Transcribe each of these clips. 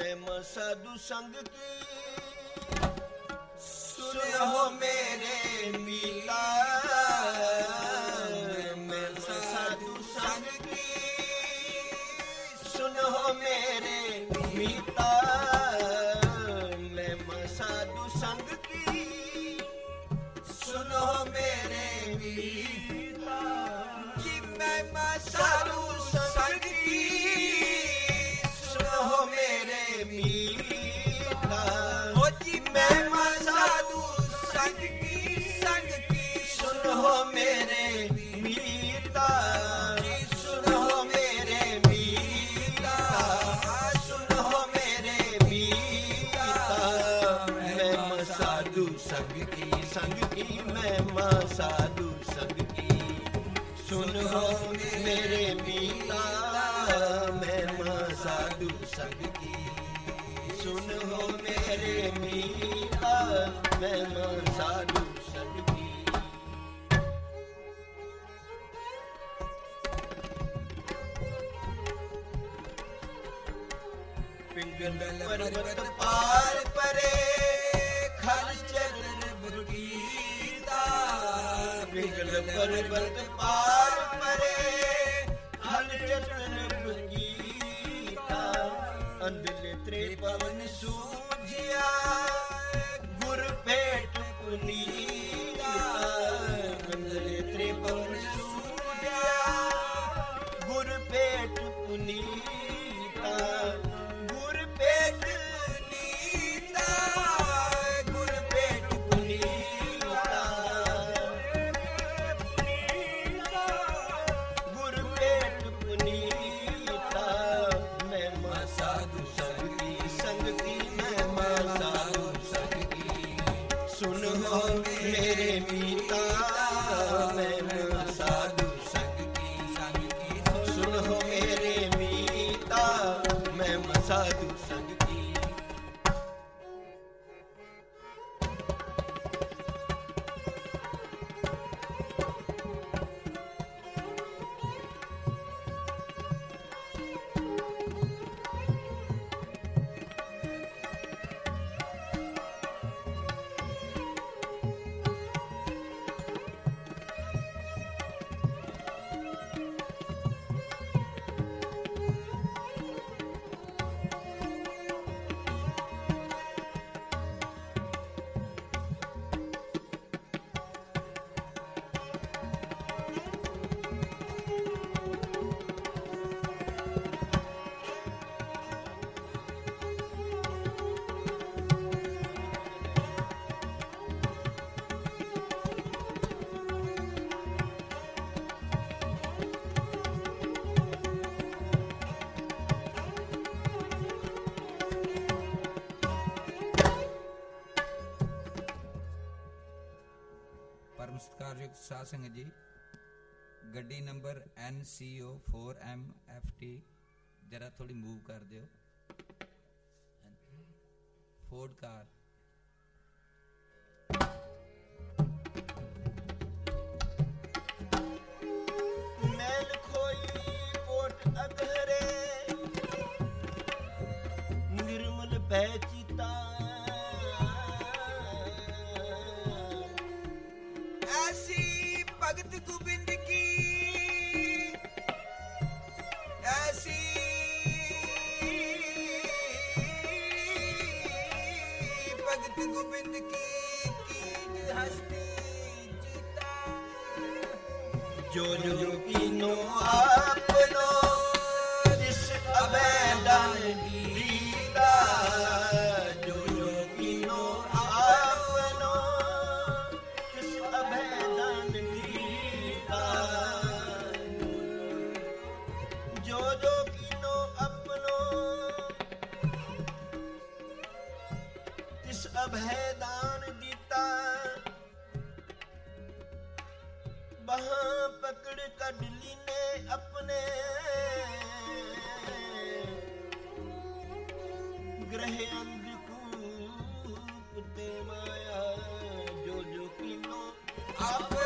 ਮੈਂ ਸਾਧੂ ਸੰਗ ਕੀ ਸੁਨੋ ਮੇਰੇ ਮੀਤਾ ਮੈਂ ਸਾਧੂ ਸੰਗ ਕੀ ਸੁਨੋ ਮੇਰੇ ਮੀਤਾ ਮੈਂ ਸਾਧੂ ਸੰਗ ਕੀ ਸੁਨੋ ਮੇਰੇ ਮੀਤਾ ਜੀ ਮੈਂ ਮਸਾ ਸਾਧੂ ਸੰਗ ਕੀ ਸੰਗ ਕੀ ਮੈਂ ਸਾਧੂ ਸੰਗ ਕੀ? ਸੁਨੋ ਮੇਰੇ ਮੀਤਾ ਮੈਂ ਸਾਧੂ ਸੰਗ ਕੀ? ਸੁਨੋ ਮੇਰੇ ਮੀਤਾ ਮੈਂ ਸਾਧੂ ਸੰਗ ਕੀ? ਪਿੰਗਲ ਪਰਬਤ ਪਾਰ ਪਰੇ ਖਲ ਚਰਨ ਬਗੀਤਾ ਪਿੰਗਲ ਪਰਬਤ ਪਾਰ ਪਰੇ। ਹਰ ਚਰਨ ਬਗੀਤਾ ਅੰਦਲੇ ਤ੍ਰੇ ਪਵਨ ਸੂਝਿਆ। ਗੁਰ ਭੇਟ ਪੁਨੀਤਾ ਸਾਧੂ ਸਤਿਕਾਰਯੋਗ ਸਾਧ ਜੀ ਗੱਡੀ ਨੰਬਰ NCO4MFT ਜਰਾ ਥੋੜੀ ਮੂਵ ਕਰ ਦਿਓ। ਫੋਰਡ ਕਾਰ ਭਗਤ ਗੋਬਿੰਦ ਕੀ ਕੀ ਹਸਤੀ ਜੀਤਾ ਜੋ ਜੋ ਕੀਨੋ ਆਪਨੋ Oh,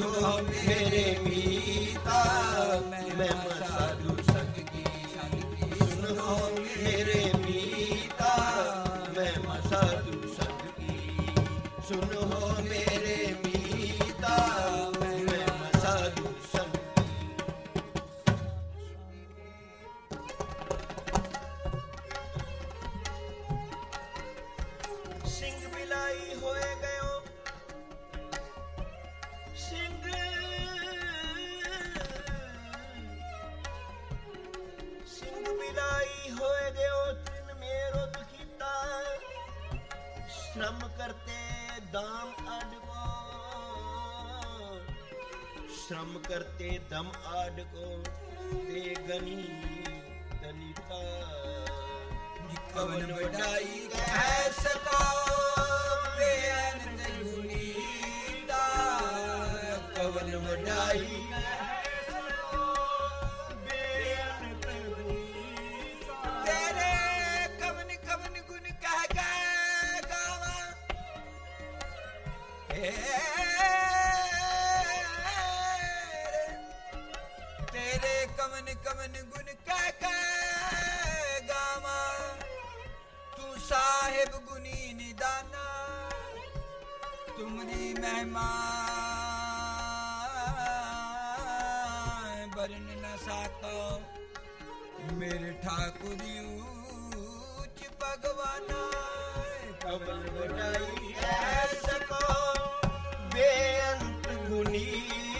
ਮੇਰੇ ਮੀਤਾ ਮਹਿਮਾ श्रम करते दम आड को ते गनी दलिता कवन वडाई कह सका कवन वडाई ਤੇਰੇ ਕਵਨ ਕਵਨ ਗੁਣ ਕਹਿ ਕੇ ਗਾਵਾਂ। ਤੂੰ ਸਾਹਿਬ ਗੁਨੀ ਨਿਦਾਨਾ, ਤੁਮਰੀ ਮਹਿਮਾ। ਬਰਨ ਨ ਸਾਕੋ, ਮੇਰੇ ਠਾਕੁਰ ਉੱਚ ਭਗਵਾਨਾ। ਕਵਨ ਵਡਾਈ ਐ ਸਕੋ, ਬੇਅੰਤ ਗੁਨੀਤਾ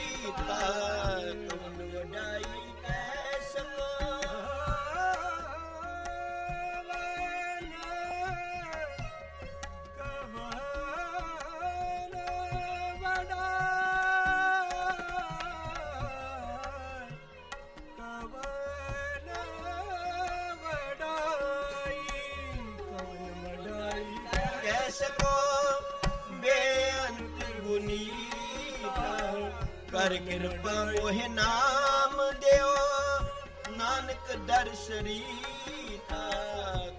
ਕਰ ਕਿਰਪਾ ਮੋਹਿ ਨਾਮ ਦਿਓ। ਨਾਨਕ ਦਰਸ ਰੀਤਾ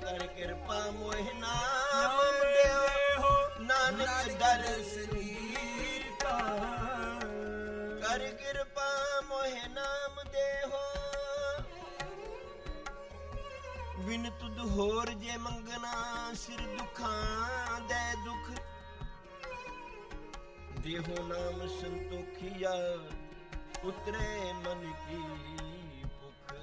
ਕਰ ਕਿਰਪਾ ਮੋਹਿ ਨਾਮ ਦਿਓ। ਨਾਨਕ ਦਰਸਰੀ ਰੀਤਾ ਕਰ ਕਿਰਪਾ ਮੋਹਿ ਨਾਮ ਦੇਹੋ ਵਿਨ ਤੁਧ ਹੋਰ ਜੇ ਮੰਗਣਾ, ਸਿਰ ਦੁਖਾਂ ਦੇ ਦੁਖ ਦੇਹੋ ਨਾਮ ਸੰਤੋਖੀਆ, ਉਤਰੇ ਮਨ ਕੀ ਭੁਖ।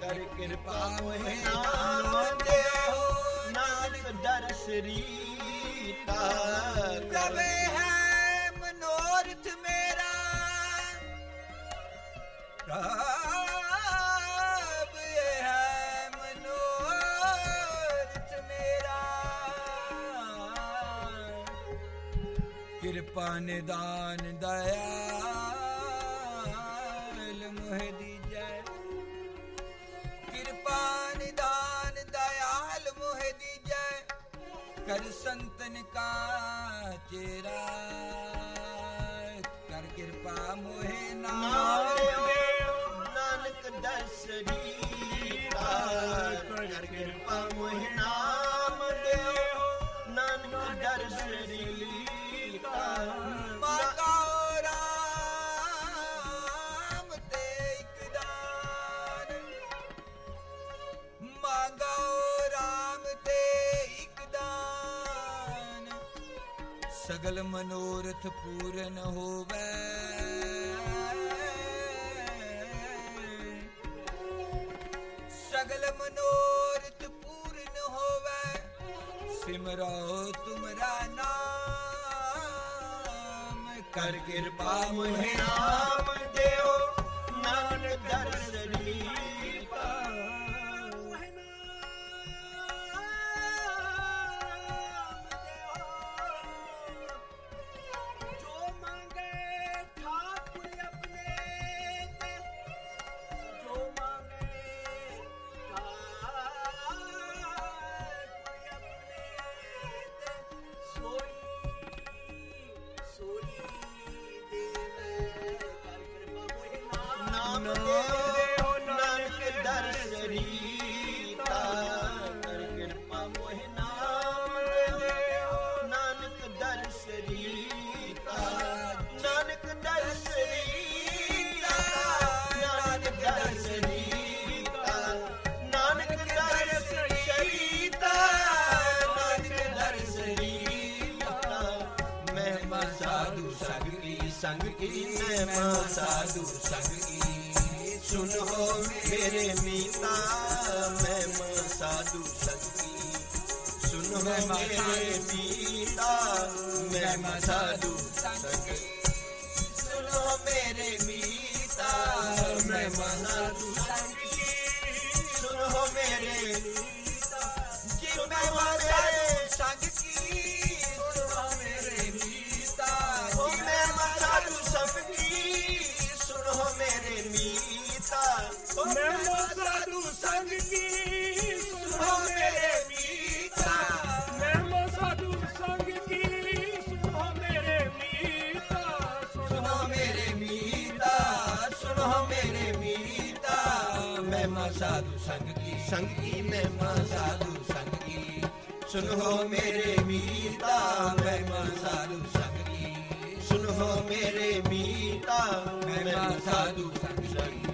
ਕਰ ਕਿਰਪਾ ਮੋਹਿ ਨਾਮ ਦੇਹੋ ਨਾਨਕ ਦਰਸ ਰੀਤਾ ਨਿਦਾਨ ਦਇਆਲ ਮੋਹਿ ਦੀਜੈ ਕਿਰਪਾ ਨਿਦਾਨ ਦਇਆਲ ਮੋਹਿ ਦੀਜੈ ਕਰ ਸੰਤਨ ਕਾ ਚੇਰਾ ਮਨੋਰਥ ਪੂਰਨ ਹੋਵੇ। ਸਗਲ ਮਨੋਰਥ ਪੂਰਨ ਹੋਵੇ। ਸਿਮਰੋ ਤੁਮਰਾ ਨਾਮ, ਕਰ ਕਿਰਪਾ ਮੋਹਿ ਨਾਮ ਦਿਓ। ਨਾਨਕ ਦਰਸਨੀ ਸੰਗ ਕੀ ਮਹਿਮਾ ਸਾਧੂ ਸੰਗ ਕੀ ਸੁਨੋ ਮੇਰੇ ਮੀਤਾ ਮਹਿਮਾ ਸਾਧੂ ਸੰਗ ਕੀ ਸੁਨੋ ਮੇਰੇ ਮੀਤਾ ਮਹਿਮਾ ਸਾਧੂ ਸੰਗ ਕੀ ਸੁਨੋ ਮੇਰੇ ਮੀਤਾ ਮਹਿਮਾ ਸਾਧੂ ਸੰਗ ਕੀ ਸੁਨੋ ਮੇਰੇ ਕਿ ਮਹਿਮਾ ਸਾਧੂ ਸੰਗ ਕੀ ਸਾਧੂ ਸੰਗ ਕੀ ਸੁਣੋ ਮੇਰੇ ਮੀਤਾ। ਮਹਿਮਾ ਸਾਧੂ ਸੰਗ ਕੀ ਸੁਣੋ ਮੇਰੇ ਮੀਤਾ। ਸੁਨੋ ਮੇਰੇ ਮੀਤਾ ਸੁਨੋ ਮੇਰੇ ਮੀਤਾ। ਮਹਿਮਾ ਸਾਧੂ ਸੰਗ ਕੀ ਸੰਗ ਕੀ? ਮਹਿਮਾ ਸਾਧੂ ਸੰਗ ਕੀ? ਸੁਨੋ ਮੇਰੇ ਮੀਤਾ, ਮਹਿਮਾ ਸਾਧੂ ਸੰਗ ਕੀ?